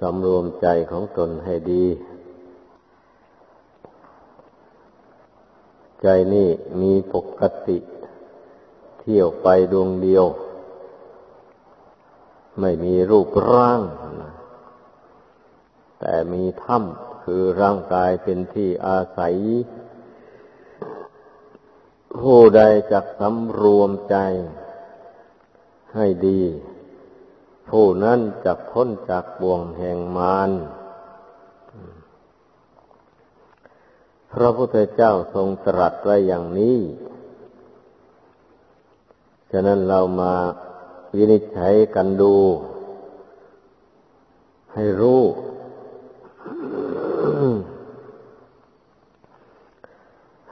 สำรวมใจของตนให้ดี ใจนี่มีปกติเที่ยวไปดวงเดียว ไม่มีรูปร่าง แต่มีถ้ำคือร่างกายเป็นที่อาศัย ผู้ใดจักสำรวมใจให้ดี ผู้นั้นจะพ้นจากบ่วงแห่งมารพระพุทธเจ้าทรงตรัสไว้อย่างนี้ ฉะนั้นเรามาวินิจฉัยกันดู ให้รู้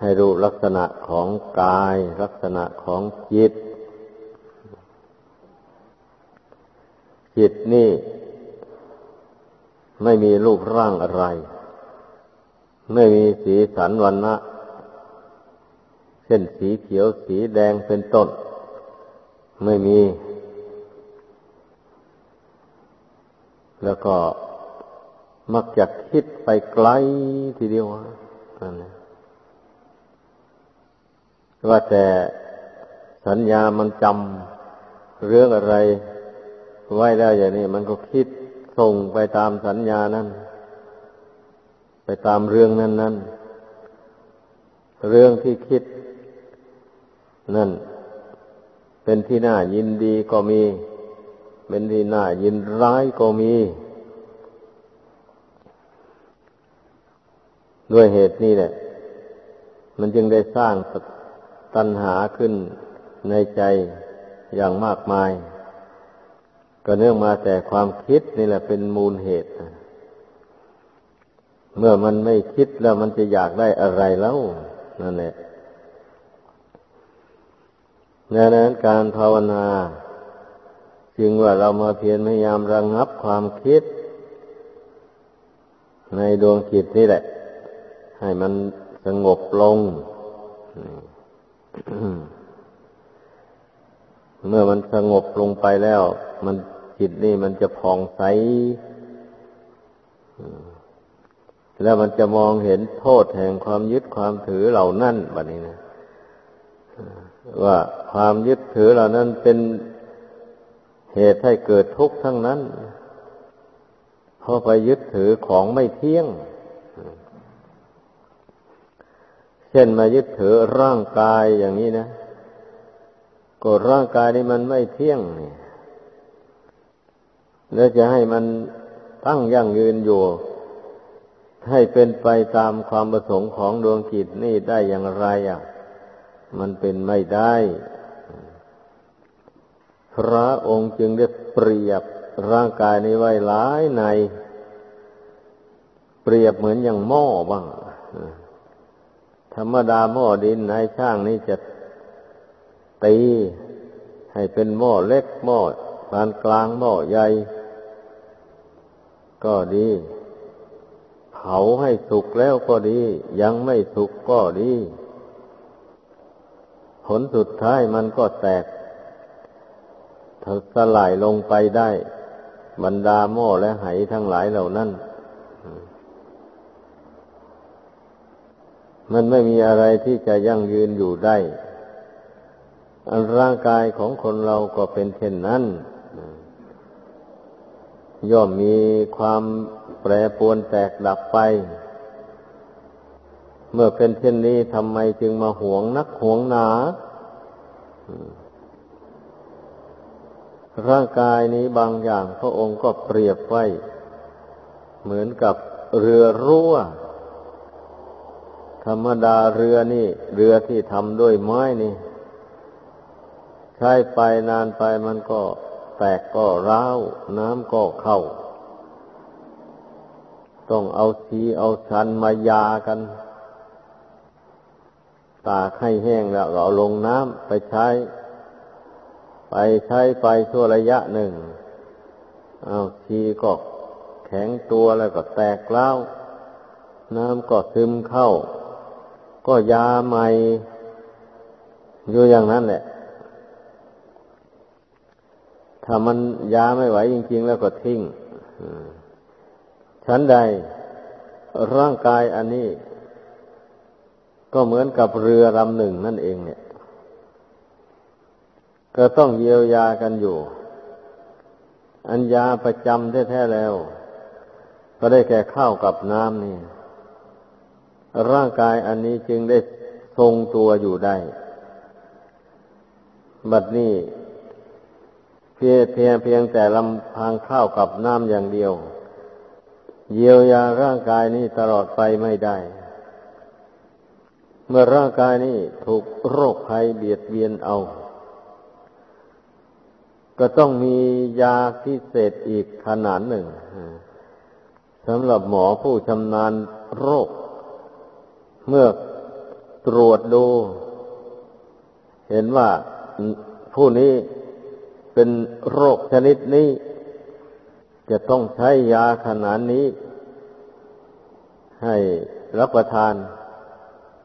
ให้รู้ลักษณะของกาย ลักษณะของจิต จิตนี่ไม่มีรูปร่างอะไร ไม่มีสีสันวันนะเช่นสีเขียวสีแดงเป็นต้น ไม่มี แล้วก็มักจะคิดไปไกลทีเดียวนั่นนะว่าแต่สัญญามันจำเรื่องอะไร ไว้แล้วอย่างนี้มันก็คิดส่งไปตามสัญญานั้น ไปตามเรื่องนั้นนั้นเรื่องที่คิด นั่น เป็นที่น่ายินดีก็มี เป็นที่น่ายินร้ายก็มี ด้วยเหตุนี้แหละ มันจึงได้สร้างตัณหาขึ้นในใจอย่างมากมาย ก็เนื่องมาแต่ความคิดนี่แหละเป็นมูลเหตุ เมื่อมันไม่คิดแล้วมันจะอยากได้อะไรแล้วนั่นแหละดังนั้นการภาวนา จึงว่าเรามาเพียรพยายามระงงับความคิด ในดวงจิตนี่แหละ ให้มันสงบลง เมื่อมันสงบลงไปแล้ว มัน จิตนี่มันจะผ่องใสแล้วมันจะมองเห็นโทษแห่งความยึดความถือเหล่านั้นแบบนี้นะว่าความยึดถือเหล่านั้นเป็นเหตุให้เกิดทุกข์ทั้งนั้นเพราะไปยึดถือของไม่เที่ยง เช่นมายึดถือร่างกายอย่างนี้นะ ก็ร่างกายนี้มันไม่เที่ยงเนี่ย แล้วจะให้มันตั้งยั่งยืนอยู่ ให้เป็นไปตามความประสงค์ของดวงจิตนี่ได้อย่างไรอะ มันเป็นไม่ได้ พระองค์จึงได้เปรียบร่างกายนี้ไว้หลายใน เปรียบเหมือนอย่างหม้อบ้างธรรมดาหม้อดินนายช่างนี่จะตี ให้เป็นหม้อเล็กหม้อปานกลางหม้อใหญ่ ก็ดี เผาให้สุกแล้วก็ดี ยังไม่สุกก็ดี ผลสุดท้ายมันก็แตกสลายลงไปได้ บรรดาหม้อและไหทั้งหลายเหล่านั้นมันไม่มีอะไรที่จะยั่งยืนอยู่ได้ ร่างกายของคนเราก็เป็นเช่นนั้น ย่อมมีความแปรปวนแตกดับไป เมื่อเป็นเช่นนี้ทำไมจึงมาหวงนักหวงหนาร่างกายนี้บางอย่างพระองค์ก็เปรียบไว้ เหมือนกับเรือรั่ว ธรรมดาเรือนี่ เรือที่ทำด้วยไม้นี่ ใช้ไปนานไปมันก็ แตกก็ร้าว น้ำก็เข้า ต้องเอาชีเอาชันมายากัน ตากให้แห้งแล้วเอาลงน้ำไปใช้ ไปใช้ไปชั่วระยะหนึ่ง เอาชีก็แข็งตัวแล้วก็แตกแล้วน้ำก็ซึมเข้า ก็ยาใหม่อยู่อย่างนั้นแหละ ถ้ามันยาไม่ไหวจริง ๆ แล้วก็ทิ้งฉันใด ร่างกายอันนี้ ก็เหมือนกับเรือลำหนึ่งนั่นเองเนี่ย ก็ต้องเยียวยากันอยู่ อันยาประจำแท้ๆแล้ว ก็ได้แก่ข้าวกับน้ำนี่ ร่างกายอันนี้จึงได้ทรงตัวอยู่ได้ บัดนี้ เพียเพียงเพียงแต่ลำพังข้าวกับน้ำอย่างเดียว เยียวยาร่างกายนี้ตลอดไปไม่ได้ เมื่อร่างกายนี้ถูกโรคภัยเบียดเบียนเอา ก็ต้องมียาพิเศษอีกขนาดหนึ่งสำหรับหมอผู้ชำนาญโรค เมื่อตรวจดู เห็นว่าผู้นี้ เป็นโรคชนิดนี้ จะต้องใช้ยาขนาดนี้ ให้รับประทาน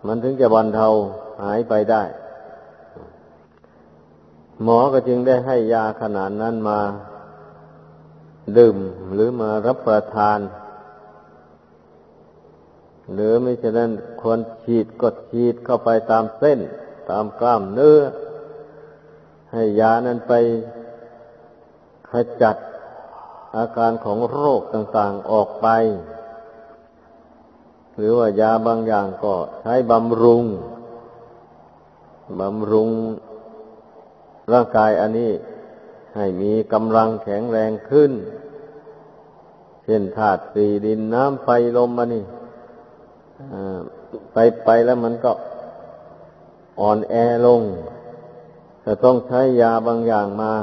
มันถึงจะบรรเทาหายไปได้ หมอก็จึงได้ให้ยาขนาดนั้นมา ดื่มหรือมารับประทาน หรือไม่ฉะนั้นควรฉีดก็ฉีดเข้าไปตามเส้น ตามกล้ามเนื้อให้ยานั้นไป ขจัดอาการของโรคต่างๆออกไป หรือว่ายาบางอย่างก็ใช้บำรุงบำรุงร่างกายอันนี้ให้มีกำลังแข็งแรงขึ้น เช่นธาตุสี่ดินน้ำไฟลมอันนี้ไปไปแล้วมันก็อ่อนแอลง จะต้องใช้ยาบางอย่างมา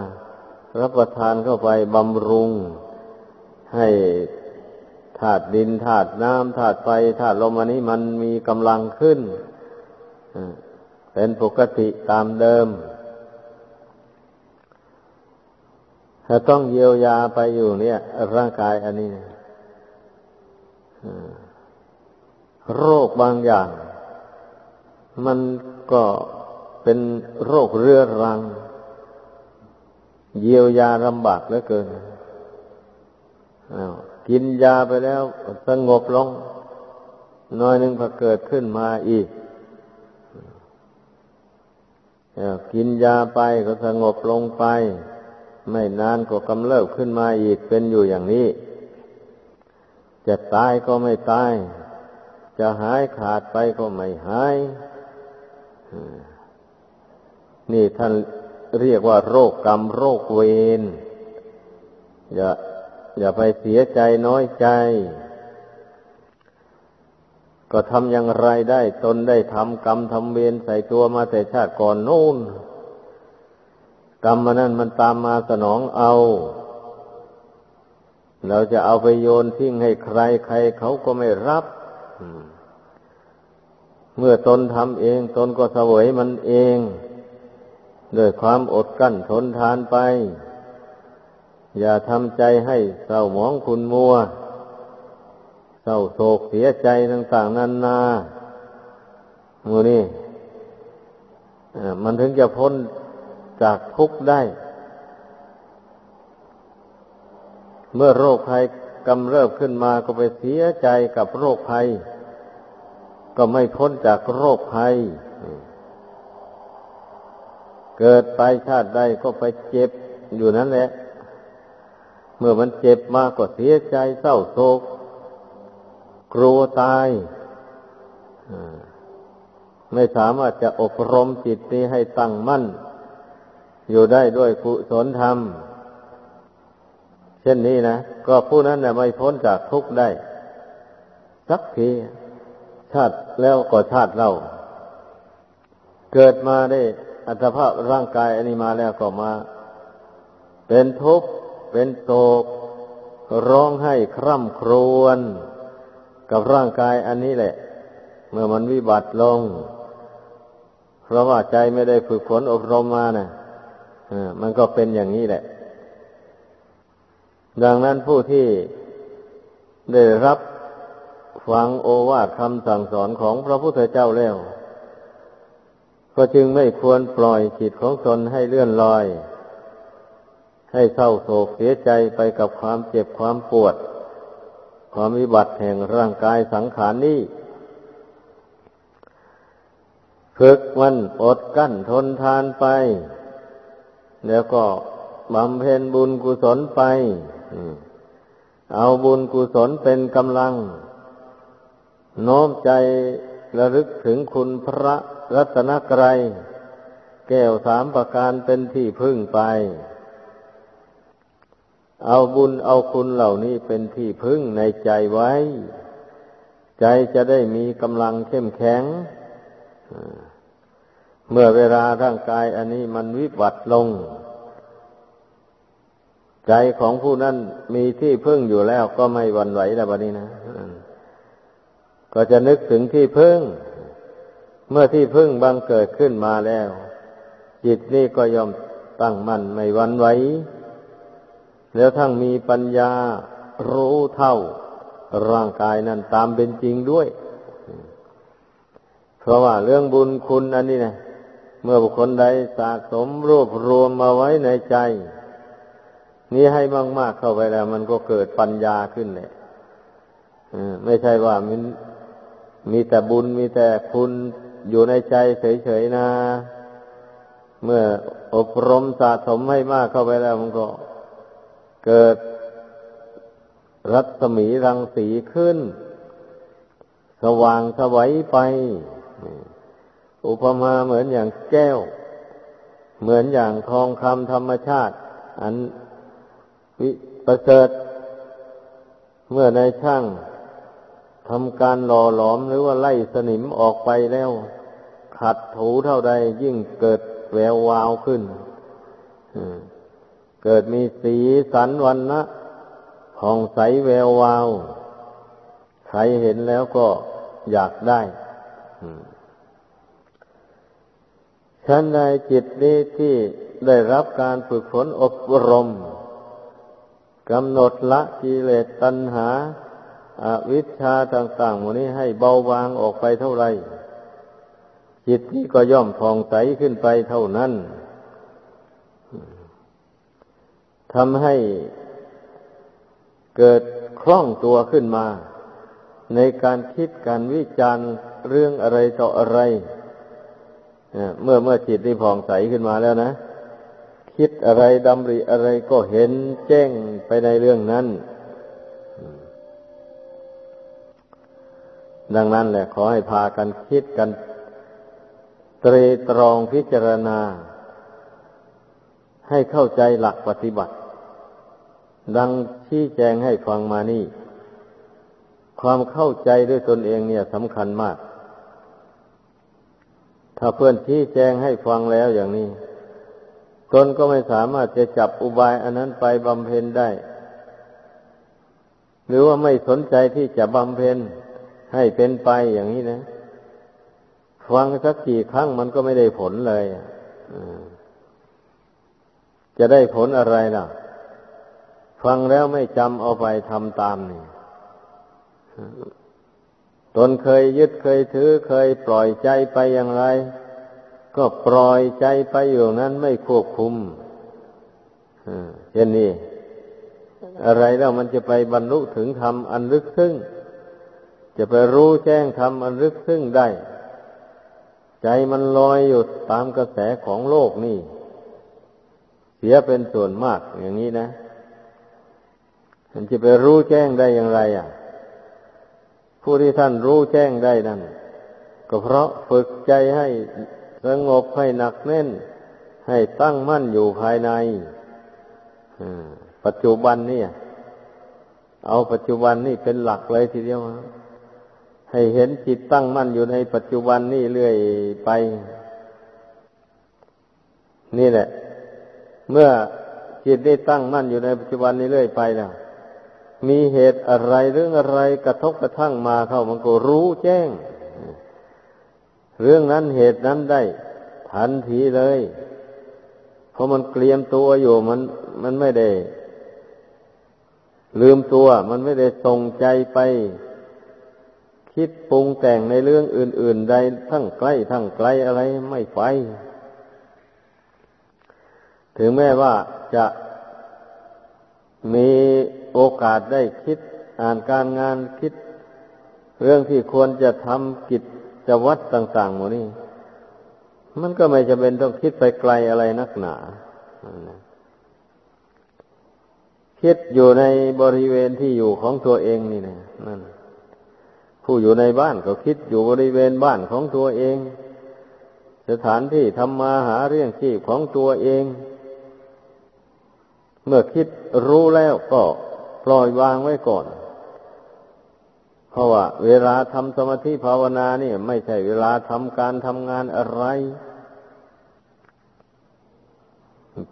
รับประทานเข้าไปบำรุง ให้ธาตุดินธาตุน้ำธาตุไฟธาตุลมอันนี้มันมีกำลังขึ้นเป็นปกติตามเดิมถ้าต้องเยียวยาไปอยู่เนี่ย ร่างกายอันนี้โรคบางอย่าง มันก็เป็นโรคเรื้อรัง เเยียวยาลำบากเหลือเกินกินยาไปแล้วสงบลงน้อยหนึ่งพอเกิดขึ้นมาอีกกินยาไปก็สงบลงไป ไม่นานก็กำเริบขึ้นมาอีกเป็นอยู่อย่างนี้ จะตายก็ไม่ตาย จะหายขาดไปก็ไม่หาย นี่ท่าน เรียกว่าโรคกรรมโรคเวรอย่า อย่าไปเสียใจน้อยใจ ก็ทำอย่างไรได้ตนได้ทำกรรมทำเวรใส่ตัวมาแต่ชาติก่อนนู่นกรรมมันนั้นมันตามมาสนองเอา เราจะเอาไปโยนทิ้งให้ใครใครเขาก็ไม่รับเมื่อตนทำเอง ตนก็เสวยมันเอง ด้วยความอดกั้นทนทานไป อย่าทำใจให้เศร้าหมองคุณมัว เศร้าโศกเสียใจต่างๆนานามูนี่มันถึงจะพ้นจากทุกข์ได้ เมื่อโรคภัยกำเริบขึ้นมาก็ไปเสียใจกับโรคภัย ก็ไม่พ้นจากโรคภัย เกิดไปชาติใดก็ไปเจ็บอยู่นั่นแหละ เมื่อมันเจ็บมากก็เสียใจเศร้าโศกกลัวตายไม่สามารถจะอบรมจิตนี้ให้ตั้งมั่น อยู่ได้ด้วยกุศลธรรม เช่นนี้นะ ก็ผู้นั้นนะไม่พ้นจากทุกข์ได้ สักทีชาติแล้วก็ชาติเล่า เกิดมาได้ อัตภาพร่างกายอันนี้มาแล้วก็มา เป็นทุกข์เป็นโศกร้องไห้คร่ำครวญกับร่างกายอันนี้แหละ เมื่อมันวิบัติลง เพราะว่าใจไม่ได้ฝึกฝนอบรมมานะ่ะมันก็เป็นอย่างนี้แหละ ดังนั้นผู้ที่ได้รับฟังโอวาทคำสั่งสอนของพระพุทธเจ้าแล้ว ก็จึงไม่ควรปล่อยจิตของตนให้เลื่อนลอย ให้เศร้าโศกเสียใจไปกับความเจ็บความปวด ความวิบัติแห่งร่างกายสังขารนี้ฝึกมันอดกั้นทนทานไป แล้วก็บำเพ็ญบุญกุศลไป เอาบุญกุศลเป็นกำลัง โน้มใจระลึกถึงคุณพระ รัตนกรัยแก้วสามประการเป็นที่พึ่งไป เอาบุญเอาคุณเหล่านี้เป็นที่พึ่งในใจไว้ ใจจะได้มีกำลังเข้มแข็ง เมื่อเวลาร่างกายอันนี้มันวิบัติลง ใจของผู้นั้นมีที่พึ่งอยู่แล้วก็ไม่หวั่นไหวแล้วบัดนี้นะ ก็จะนึกถึงที่พึ่ง เมื่อที่พึ่งบังเกิดขึ้นมาแล้ว จิตนี่ก็ยอมตั้งมั่นไม่วันไหวแล้วทั้งมีปัญญารู้เท่า ร่างกายนั้นตามเป็นจริงด้วย เพราะว่าเรื่องบุญคุณอันนี้นะเมื่อบุคคลใดสะสมรวบรวมมาไว้ในใจ นี้ให้มากๆเข้าไปแล้ว มันก็เกิดปัญญาขึ้นเลยไม่ใช่ว่ามันมีแต่บุญมีแต่คุณ อยู่ในใจเฉยๆนะ เมื่ออบรมสะสมให้มากเข้าไปแล้วมันก็เกิดรัศมีรังสีขึ้น สว่างสวัยไป อุปมาเหมือนอย่างแก้ว เหมือนอย่างทองคำธรรมชาติ อันวิประเสริฐเมื่อในช่าง ทำการหล่อหลอมหรือว่าไล่สนิมออกไปแล้ว ขัดถูเท่าใดยิ่งเกิดแวววาวขึ้นเกิดมีสีสันวันนะผ่องใสแวววาว ใครเห็นแล้วก็อยากได้ฉันใดจิตนี้ที่ได้รับการฝึกฝนอบรมกำหนดละกิเลสตัณหา อวิชชาต่างๆหมดนี้ให้เบาบางออกไปเท่าไรจิตนี้ก็ย่อมผ่องใสขึ้นไปเท่านั้นทำให้เกิดคล่องตัวขึ้นมา ในการคิดการวิจารณ์เรื่องอะไรต่ออะไรเมื่อเมื่อจิตนี้ผ่องใสขึ้นมาแล้วนะ คิดอะไรดำริอะไรก็เห็นแจ้งไปในเรื่องนั้น ดังนั้นแหละขอให้พากันคิดกัน ตรีตรองพิจารณา ให้เข้าใจหลักปฏิบัติ ดังชี้แจงให้ฟังมานี่ ความเข้าใจด้วยตนเองเนี่ยสำคัญมาก ถ้าเพื่อนชี้แจงให้ฟังแล้วอย่างนี้ ตนก็ไม่สามารถจะจับอุบายอันนั้นไปบำเพ็ญได้ หรือว่าไม่สนใจที่จะบำเพ็ญ ให้เป็นไปอย่างนี้นะ ฟังสักกี่ครั้งมันก็ไม่ได้ผลเลยจะได้ผลอะไรล่ะ ฟังแล้วไม่จำเอาไปทำตามนี่ตนเคยยึดเคยถือเคยปล่อยใจไปอย่างไร ก็ปล่อยใจไปอยู่นั้นไม่ควบคุมเช่นนี้ อะไรแล้วมันจะไปบรรลุถึงธรรมอันลึกซึ้ง จะไปรู้แจ้งธรรมอันลึกซึ้งได้ ใจมันลอยอยู่ตามกระแสของโลกนี่ เสียเป็นส่วนมากอย่างนี้นะ มันจะไปรู้แจ้งได้อย่างไร อะ ผู้ที่ท่านรู้แจ้งได้นั่นก็เพราะฝึกใจให้สงบให้หนักแน่น ให้ตั้งมั่นอยู่ภายในปัจจุบันนี่เอาปัจจุบันนี่เป็นหลักเลยทีเดียว ให้เห็นจิตตั้งมั่นอยู่ในปัจจุบันนี่เรื่อยไป นี่แหละ เมื่อจิตได้ตั้งมั่นอยู่ในปัจจุบันนี้เรื่อยไปแล้วมีเหตุอะไรเรื่องอะไรกระทบกระทั่งมาเข้ามันก็รู้แจ้ง เรื่องนั้นเหตุนั้นได้ ทันทีเลย เพราะมันเกลียมตัวอยู่มันมันไม่ได้ ลืมตัวมันไม่ได้ส่งใจไป คิดปรุงแต่งในเรื่องอื่น ๆ ใดทั้งใกล้ทั้งไกลอะไรไม่ไป ถึงแม้ว่าจะมีโอกาสได้คิดอ่านการงานคิด เรื่องที่ควรจะทำกิจจะวัดต่างๆหมดนี่มันก็ไม่จะเป็นต้องคิดไปไกลอะไรนักหนาคิดอยู่ในบริเวณที่อยู่ของตัวเองนี่นะนั่น ผู้อยู่ในบ้านก็คิดอยู่บริเวณบ้านของตัวเอง สถานที่ทำมาหาเรื่องชีพของตัวเอง เมื่อคิดรู้แล้วก็ปล่อยวางไว้ก่อน เพราะว่า เวลาทำสมาธิภาวนาเนี่ย ไม่ใช่เวลาทำการทำงานอะไร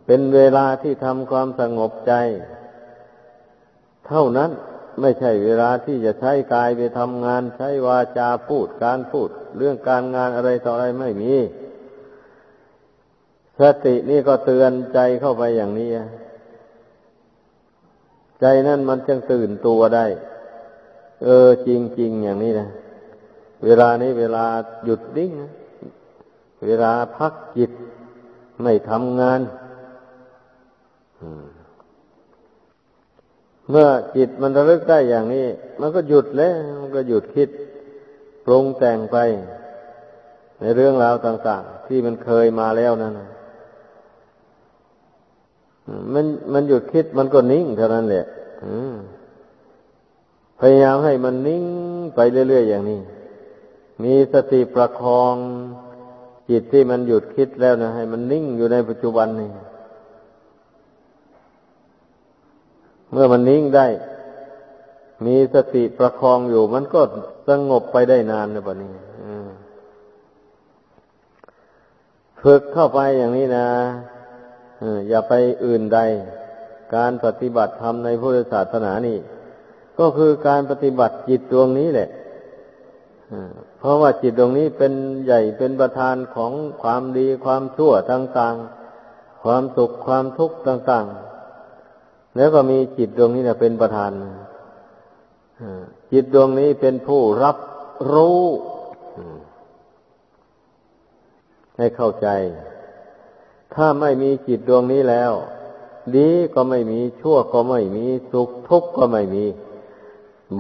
เป็นเวลาที่ทำความสงบใจ เท่านั้น ไม่ใช่เวลาที่จะใช้กายไปทำงานใช้วาจาพูดการพูด เรื่องการงานอะไรต่ออะไรไม่มี สตินี่ก็เตือนใจเข้าไปอย่างนี้ ใจนั่นมันจึงตื่นตัวได้ เออจริงๆอย่างนี้นะเวลานี้เวลาหยุดนิ่งเวลาพักจิตไม่ทำงาน เมื่อจิตมันระลึกได้อย่างนี้ มันก็หยุดแล้ว มันก็หยุดคิดปรุงแต่งไป ในเรื่องราวต่าง ๆ ที่มันเคยมาแล้วนั่นมันมันหยุดคิดมันก็นิ่งเท่านั้นแหละพยายามให้มันนิ่งไปเรื่อยๆอย่างนี้ มีสติประคองจิตที่มันหยุดคิดแล้วนะให้มันนิ่งอยู่ในปัจจุบันนี่ เมื่อมันนิ่งได้ มีสติประคองอยู่ มันก็สงบไปได้นานนะปะนี้ฝึกเข้าไปอย่างนี้นะอย่าไปอื่นใด การปฏิบัติธรรมในพุทธศาสนานี่ ก็คือการปฏิบัติจิตดวงนี้แหละเพราะว่าจิตดวงนี้เป็นใหญ่เป็นประธานของความดีความชั่วต่าง ๆ ความสุขความทุกข์ต่าง ๆ แล้วก็มีจิตดวงนี้เป็นประธานจิตดวงนี้เป็นผู้รับรู้ให้เข้าใจ ถ้าไม่มีจิตดวงนี้แล้ว ดีก็ไม่มีชั่วก็ไม่มี สุขทุกข์ก็ไม่มี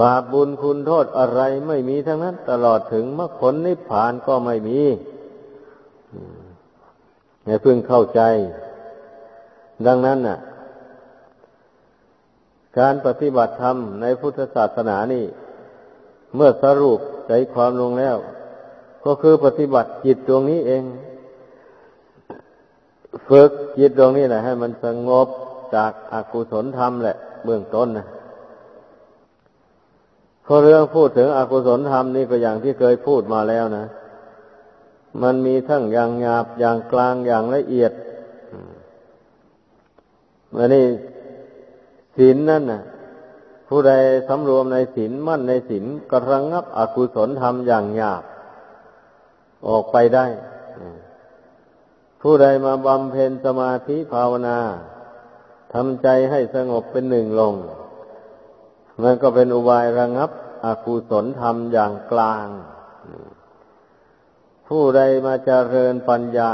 บาปบุญคุณโทษอะไรไม่มีทั้งนั้น ตลอดถึงมรรคผลนิพพานก็ไม่มีให้เพึงเข้าใจ ดังนั้นน่ะ การปฏิบัติธรรมในพุทธศาสนานี่ เมื่อสรุปใจความลงแล้ว ก็คือปฏิบัติจิตดวงนี้เอง ฝึกจิตตรงนี้แหละให้มันสงบจากอากุศลธรรมแหละ เบื้องต้นนะพอเรื่องพูดถึงอกุศลธรรมนี่ก็อย่างที่เคยพูดมาแล้วนะ มันมีทั้งอย่างหยาบอย่างกลางอย่างละเอียดอันนี้ ศีลนั่นน่ะ ผู้ใดสำรวมในศีลมั่นในศีลกระงงับอกุศลธรรมอย่างหยาบออกไปได้ ผู้ใดมาบำเพ็ญสมาธิภาวนาทำใจให้สงบเป็นหนึ่งลง มันก็เป็นอุบายระงับอกุศลธรรมอย่างกลาง ผู้ใดมาเจริญปัญญา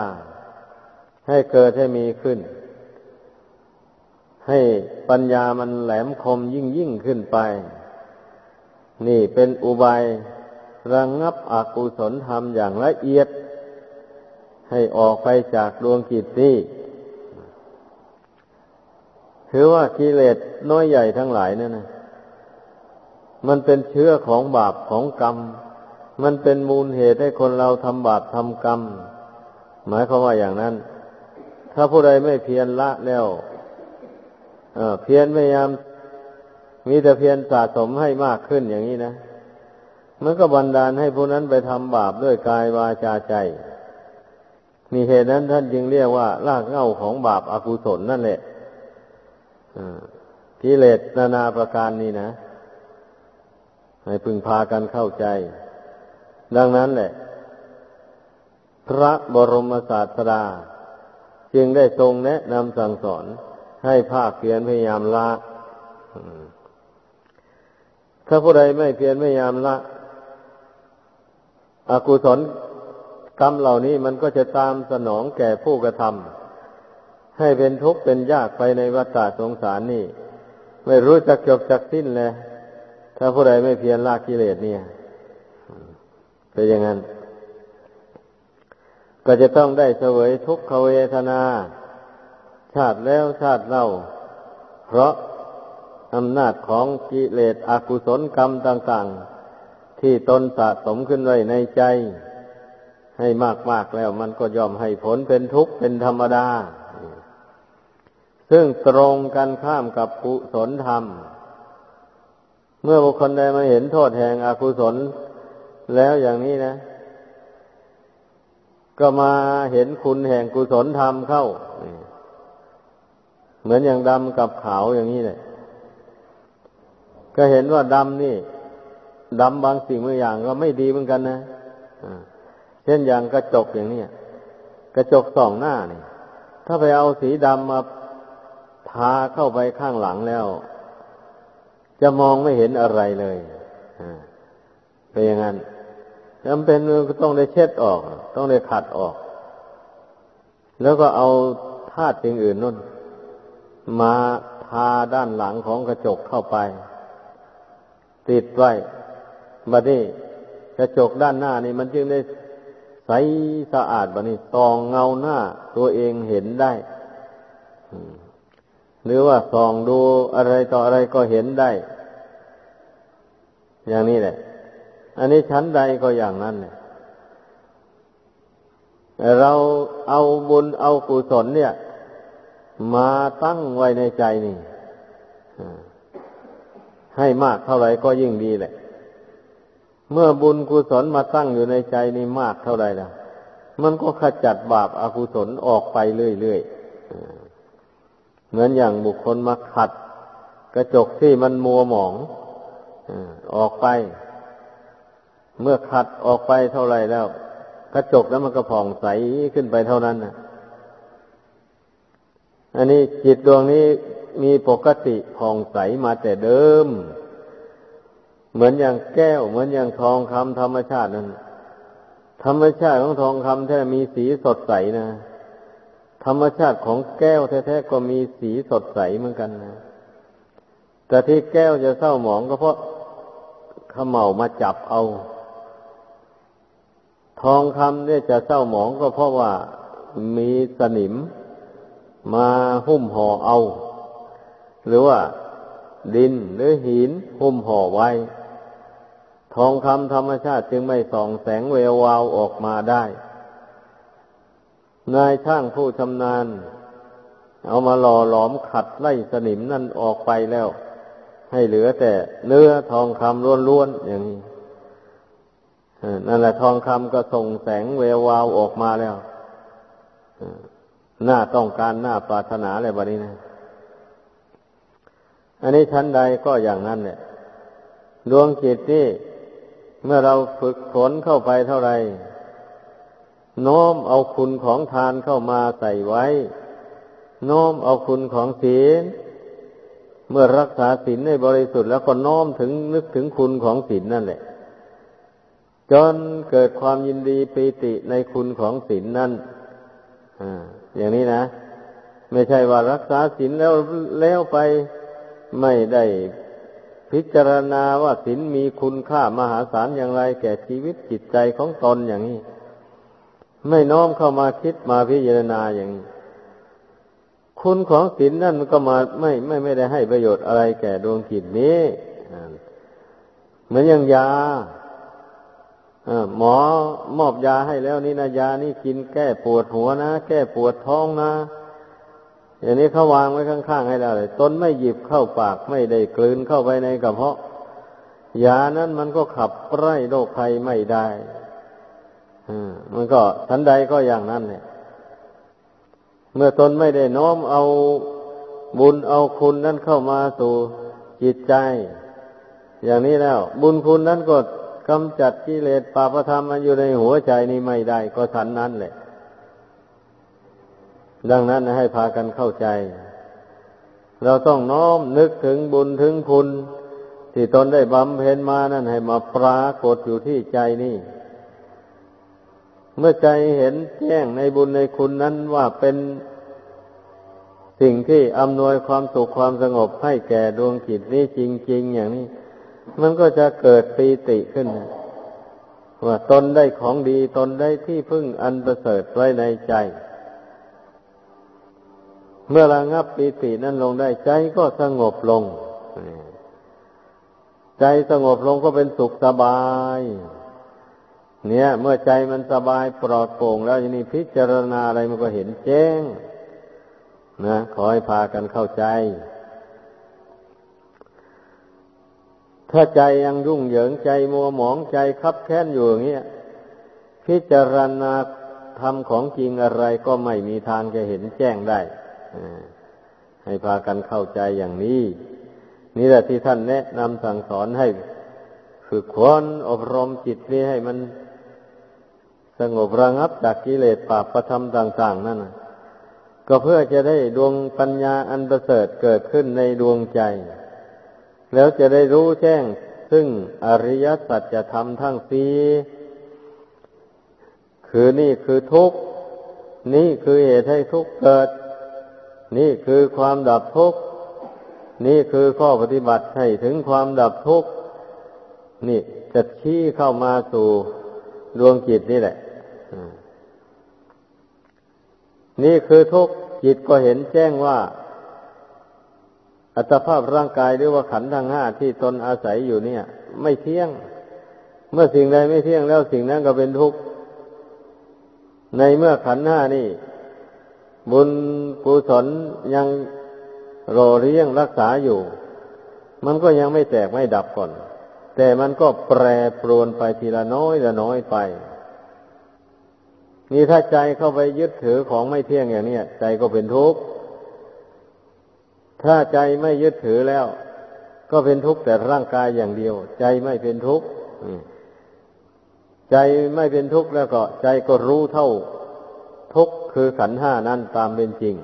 ให้เกิดให้มีขึ้น ให้ปัญญามันแหลมคมยิ่งยิ่งขึ้นไป นี่เป็นอุบายระงงับอกุศลธรรมอย่างละเอียด ให้ออกไปจากดวงจิตนี้ถือว่ากิเลสน้อยใหญ่ทั้งหลายนั่นนะมันเป็นเชื้อของบาปของกรรม มันเป็นมูลเหตุให้คนเราทำบาปทำกรรม หมายความว่าอย่างนั้น ถ้าผู้ใดไม่เพียรละแล้ว เพียรพยายาม มีแต่เพียรสะสมให้มากขึ้นอย่างนี้นะมันก็บันดาลให้ผู้นั้นไปทำบาปด้วยกายวาจาใจ มีเหตุนั้นท่านจึงเรียกว่า รากเหง้าของบาปอากุศลนั่นแหละกิเลสนานาประการนี้นะ ให้พึงพากันเข้าใจ ดังนั้นแหละ พระบรมศาสดาจึงได้ทรงแนะนำสั่งสอน ให้ภาคเพียรพยายามละถ้าผู้ใดไม่เพียรพยายามละอกุศลกรรมเหล่านี้มันก็จะตามสนองแก่ผู้กระทำให้เป็นทุกข์เป็นยากไปในวัฏสงสารนี่ ไม่รู้จักจบจักสิ้นเลยถ้าผู้ใดไม่เพียรละกิเลสเนี่ยเป็นอย่างนั้น ก็จะต้องได้เสวยทุกขเวทนา ชาติแล้วชาติเล่า เพราะอำนาจของกิเลสอกุศลกรรมต่างๆ ที่ตนสะสมขึ้นไว้ในใจ ให้มากๆแล้วมันก็ยอมให้ผลเป็นทุกข์เป็นธรรมดา ซึ่งตรงกันข้ามกับกุศลธรรม เมื่อบุคคลใดมาเห็นโทษแห่งอกุศลแล้วอย่างนี้นะ ก็มาเห็นคุณแห่งกุศลธรรมเข้า เหมือนอย่างดำกับขาวอย่างนี้เลยก็เห็นว่าดำนี่ดำบางสิ่งบางอย่างก็ไม่ดีเหมือนกันนะเช่นอย่างกระจกอย่างนี้กระจกสองหน้านี่ ถ้าไปเอาสีดำมาทาเข้าไปข้างหลังแล้ว จะมองไม่เห็นอะไรเลยเป็นอย่างนั้นจำเป็นก็ต้องได้เช็ดออก ต้องได้ขัดออก แล้วก็เอาธาตุสิ่งอื่นนู่น มาทาด้านหลังของกระจกเข้าไป ติดไว้บัดนี้กระจกด้านหน้านี่มันจึงได้ใสสะอาดบัดนี้ส่องเงาหน้าตัวเองเห็นได้หรือว่าส่องดูอะไรต่ออะไรก็เห็นได้ อย่างนี้แหละ อันนี้ชั้นใดก็อย่างนั้นเนี่ยเราเอาบุญเอากุศลเนี่ย มาตั้งไว้ในใจนี่ให้มากเท่าไหร่ก็ยิ่งดีแหละ เมื่อบุญกุศลมาตั้งอยู่ในใจนี่มากเท่าไหร่ละมันก็ขจัดบาปอากุศลออกไปเรื่อยๆเหมือนอย่างบุคคลมาขัด กระจกที่มันมัวหมองออกไป เมื่อขัดออกไปเท่าไรแล้ว กระจกแล้วมันก็ผ่องใสขึ้นไปเท่านั้นนะ อันนี้จิตดวงนี้มีปกติผ่องใสมาแต่เดิม เหมือนอย่างแก้ว เหมือนอย่างทองคำธรรมชาตินั้นธรรมชาติของทองคำแท้มีสีสดใสนะ ธรรมชาติของแก้วแท้ๆก็มีสีสดใสเหมือนกันนะ แต่ที่แก้วจะเศร้าหมองก็เพราะขมเหามาจับเอา ทองคำเนี่ยจะเศร้าหมองก็เพราะว่ามีสนิม มาหุ้มห่อเอา หรือว่า ดินหรือหินหุ้มห่อไว้ ทองคำธรรมชาติจึงไม่ส่องแสงเวววาวออกมาได้ นายช่างผู้ชำนาญ เอามาหล่อหลอมขัดไล่สนิมนั่นออกไปแล้ว ให้เหลือแต่เนื้อทองคำล้วนๆอย่างนี้นั่นแหละทองคำก็ส่งแสงเวววาวออกมาแล้ว หน้าต้องการหน้าปรารถนาอะไรแบบนี้นะ อันนี้ชั้นใดก็อย่างนั้นเนี่ยดวงจิตนี่เมื่อเราฝึกฝนเข้าไปเท่าไรโน้มเอาคุณของทานเข้ามาใส่ไว้ โน้มเอาคุณของศีล เมื่อรักษาศีลในบริสุทธิ์แล้วก็น้อมถึงนึกถึงคุณของศีลนั่นแหละ จนเกิดความยินดีปีติในคุณของศีลนั่นอ่า อย่างนี้นะ ไม่ใช่ว่ารักษาศีลแล้วแล้วไปไม่ได้พิจารณาว่าศีลมีคุณค่ามหาศาลอย่างไร แก่ชีวิตจิตใจของตนอย่างนี้ ไม่น้อมเข้ามาคิดมาพิจารณาอย่างนี้ คุณของศีลนั่นมันก็มาไม่ไม่ไม่ได้ให้ประโยชน์อะไรแก่ดวงจิตนี้เหมือนอย่างยา หมอมอบยาให้แล้วนี่นะยานี่กินแก้ปวดหัวนะ แก้ปวดท้องนะ อย่างนี้เขาวางไว้ข้างๆให้ได้เลยตนไม่หยิบเข้าปากไม่ได้กลืนเข้าไปในกระเพาะ ยานั้นมันก็ขับไล่โรคภัยไม่ได้มันก็ทันใดก็อย่างนั้นเนี่ยเมื่อตนไม่ได้น้อมเอาบุญเอาคุณนั้นเข้ามาสู่จิตใจ อย่างนี้แล้ว บุญคุณนั้นก็ กำจัดกิเลสปาปธรรมมันอยู่ในหัวใจนี้ไม่ได้ ก็ทันนั้นแหละ ดังนั้นให้พากันเข้าใจ เราต้องน้อมนึกถึงบุญถึงคุณ ที่ตนได้บำเพ็ญมานั่นให้มาปรากฏอยู่ที่ใจนี่เมื่อใจเห็นแจ้งในบุญในคุณนั้นว่าเป็นสิ่งที่อำนวยความสุขความสงบให้แก่ดวงจิตนี้จริง ๆ อย่างนี้ มันก็จะเกิดปีติขึ้น ว่าตนได้ของดีตนได้ที่พึ่งอันประเสริฐไว้ในใจ เมื่อระงับปีตินั้นลงได้ใจก็สงบลง ใจสงบลงก็เป็นสุขสบาย เนี่ย เมื่อใจมันสบายปลอดโปร่งแล้วอย่างนี้พิจารณาอะไรมันก็เห็นแจ้งนะขอให้พากันเข้าใจ ถ้าใจยังยุ่งเหยิงใจมัวหมองใจคับแค้นอยู่อย่างเงี้ยพิจารณาทำของจริงอะไรก็ไม่มีทางจะเห็นแจ้งได้ให้พากันเข้าใจอย่างนี้ นี่แหละที่ท่านแนะนำสั่งสอนให้ฝึกควรอบรมจิตนี้ให้มันสงบระงับจากกิเลสปาปประธรรมต่าง ๆ นั่นก็เพื่อจะได้ดวงปัญญาอันประเสริฐเกิดขึ้นในดวงใจ แล้วจะได้รู้แจ้ง ซึ่งอริยสัจธรรมทั้งสี่คือนี่คือทุกข์ นี่คือเหตุให้ทุกข์เกิด นี่คือความดับทุกข์ นี่คือข้อปฏิบัติให้ถึงความดับทุกข์ นี่จะชี้เข้ามาสู่ดวงจิตนี่แหละ นี่คือทุกข์จิตก็เห็นแจ้งว่า อัตภาพร่างกายหรือว่าขันธ์ทั้งห้าที่ตนอาศัยอยู่เนี่ย ไม่เที่ยง เมื่อสิ่งใดไม่เที่ยงแล้วสิ่งนั้นก็เป็นทุกข์ในเมื่อขันธ์ห้านี่ บุญกุศลยังรอเลี้ยงรักษาอยู่ มันก็ยังไม่แตกไม่ดับก่อน แต่มันก็แปรปรวนไปทีละน้อยละน้อยไป นี่ถ้าใจเข้าไปยึดถือของไม่เที่ยงอย่างนี้ใจก็เป็นทุกข์ ถ้าใจไม่ยึดถือแล้ว ก็เป็นทุกข์แต่ร่างกายอย่างเดียว ใจไม่เป็นทุกข์ใจไม่เป็นทุกข์แล้วก็ ใจก็รู้เท่า ทุกข์คือขันห้านั้นตามเป็นจริง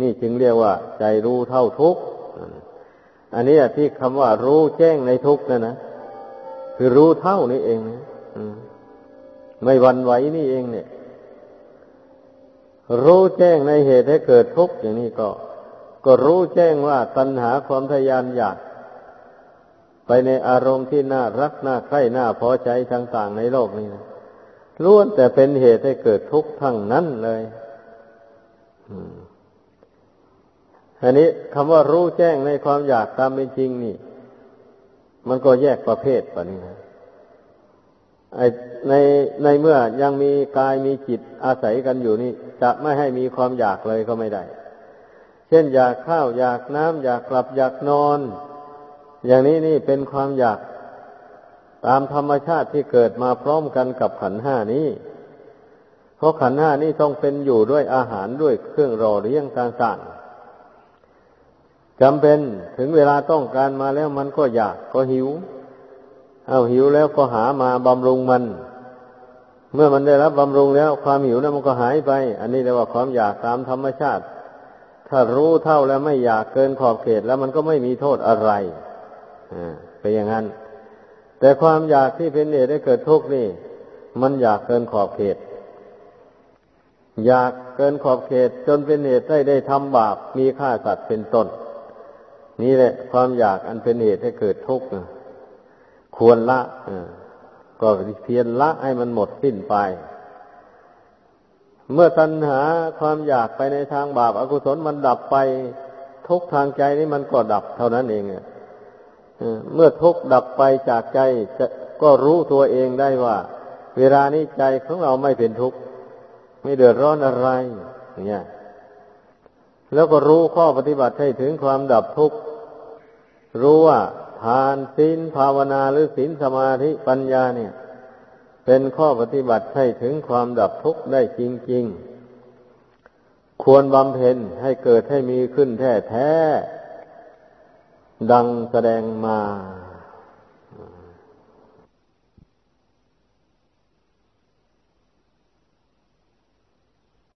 นี่จึงเรียกว่า ใจรู้เท่าทุกข์อันนี้ที่คำว่ารู้แจ้งในทุกข์นั่นนะคือรู้เท่านี่เองนะไม่วันไหวนี่เองเนี่ย รู้แจ้งในเหตุให้เกิดทุกข์อย่างนี้ก็ ก็รู้แจ้งว่าตัณหาความทยานอยาก ไปในอารมณ์ที่น่ารักน่าใคร่น่าพอใจต่างๆในโลกนี้นะล้วนแต่เป็นเหตุให้เกิดทุกข์ทั้งนั้นเลยอันนี้คำว่ารู้แจ้งในความอยากตามเป็นจริงนี่ มันก็แยกประเภทปะนี่นะในในเมื่อยังมีกายมีจิตอาศัยกันอยู่นี่ จะไม่ให้มีความอยากเลยก็ไม่ได้ เช่นอยากข้าวอยากน้ำอยากกลับอยากนอน อย่างนี้นี่เป็นความอยากตามธรรมชาติที่เกิดมาพร้อมกันกับขันห้านี้ เพราะขันห้านี้ต้องเป็นอยู่ด้วยอาหารด้วยเครื่องรอเลี้ยงต่างๆจำเป็นถึงเวลาต้องการมาแล้วมันก็อยากก็หิว เอาหิวแล้วก็หามาบำรุงมัน เมื่อมันได้รับบำรุงแล้วความหิวนั้นมันก็หายไป อันนี้เรียกว่าความอยากตามธรรมชาติ ถ้ารู้เท่าแล้วไม่อยากเกินขอบเขตแล้วมันก็ไม่มีโทษอะไรอ่าเป็นอย่างนั้น แต่ความอยากที่เป็นเหตุให้เกิดทุกข์นี่ มันอยากเกินขอบเขต อยากเกินขอบเขต จนเป็นเหตุให้ได้ทำบาปมีฆ่าสัตว์เป็นต้น นี่แหละ ความอยากอันเป็นเหตุให้เกิดทุกข์ควรละก็เพียรละให้มันหมดสิ้นไป เมื่อตัณหาความอยากไปในทางบาปอากุศลมันดับไป ทุกทางใจนี่มันก็ดับเท่านั้นเองเมื่อทุกดับไปจากใจจะก็รู้ตัวเองได้ว่า เวลานี้ใจของเราไม่เป็นทุกข์ไม่เดือดร้อนอะไรเนี่ยแล้วก็รู้ข้อปฏิบัติให้ถึงความดับทุกข์รู้ว่าทานศีลภาวนาหรือศีลสมาธิปัญญาเนี่ย เป็นข้อปฏิบัติให้ถึงความดับทุกข์ได้จริง ๆ ควรบำเพ็ญให้เกิดให้มีขึ้นแท้ๆดังแสดงมา